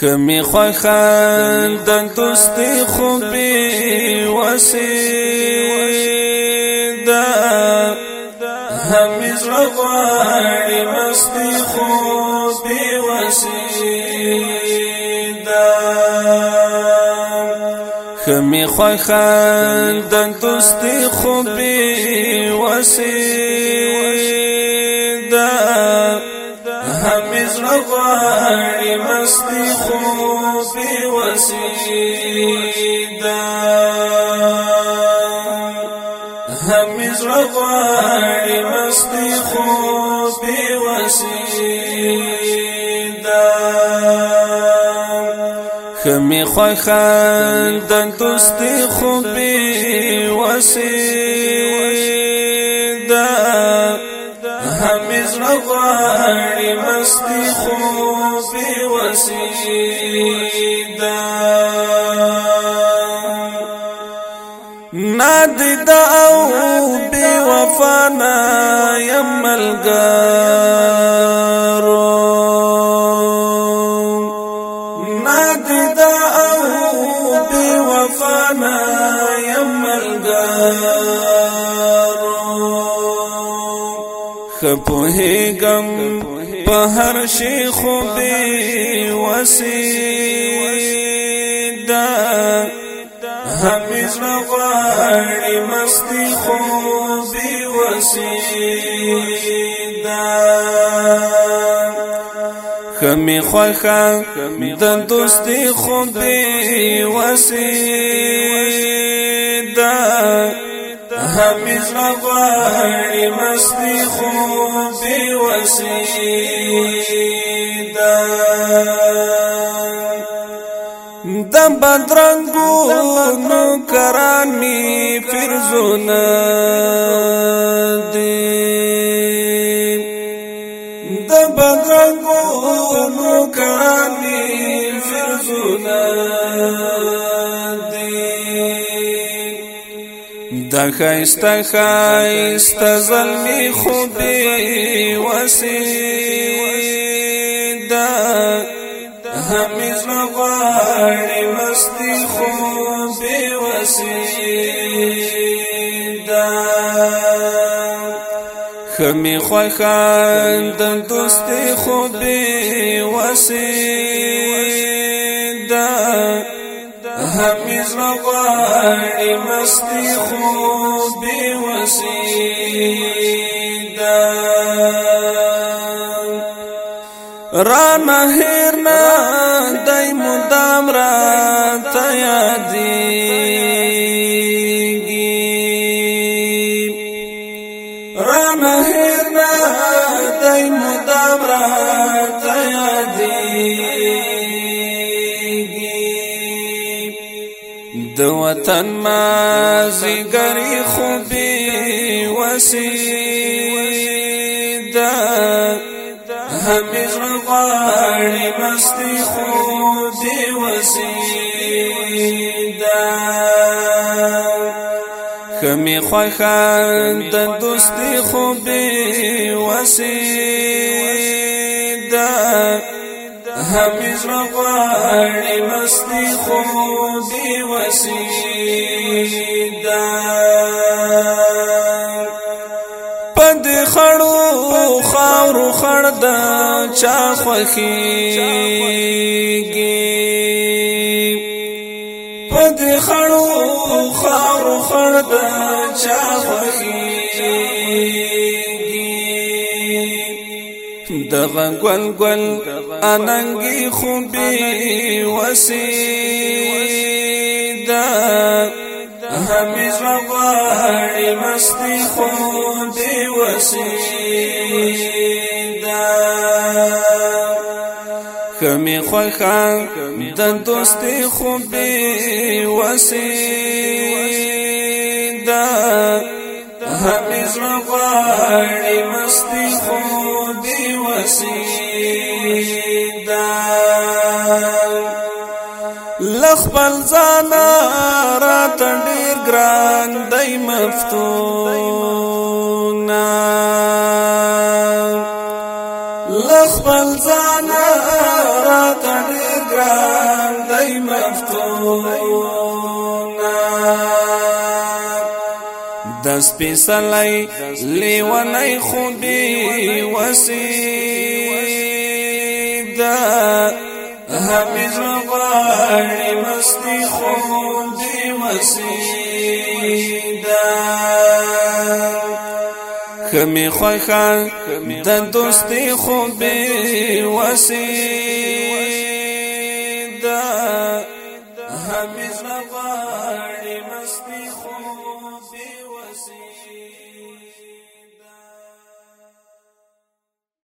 خمی خوخان دن تستی خوبی وسیدا همی زرغواری مستی خوبی وسیدا خمی خوخان دن تستی خوبی وسیدا وسیدا هم زرغاری مستی خوب وسیدا خمی خوی خندن دوستی خوبی وسیدا هم زرغاری مستی خوب وسیدا نادي دا بي وفانا یم ملګرو نادي دا بي وفانا یم ملګرو خپوهګم په هر شي خو به همیز نغاری مستی خوبی وسیدان کمی خوخه د دوستی خو به وسیدا همیز غواړی مستی خو به وسیدا د بدرنګو نو کران می فرزونه دی د بدرنګو نو کران می فرزونه دی د خیسته خیسته زلمی خوبی وسی ده همیز مغاری مستی خوب وسیدا خمی خوخان د دوستی خوب وسیدا همیز مغاری مستی خوب وسیدا را مهر نه دای مدام را را دای مدام را تیادیږي د وطن ما زګری خوبي وسی همیز غواړي مستی خو دی وسیدا خمی خوښان تندرستي خو دی وسیدا همیز غواړي مستی خو دی وسیدا پد خړو خاورو خړو د چا خوخیږي پد خړو خار خړ د چا خوخیږي دغه ګل ګل اننګي خوبي وسیدا همیزه غواړي مستی خو دی وسیدا کمی خوخا د دوستی خوبی وسی دا همی زرغاڑی مستی خوبی وسی دا لخبل زانا را تندیر گران دی مفتونا د سپیسلای لیونای خو دی وسیدا حافظ غاړي مستی خو دی وسیدا کمی خوخه د دوستی خو به وسیدا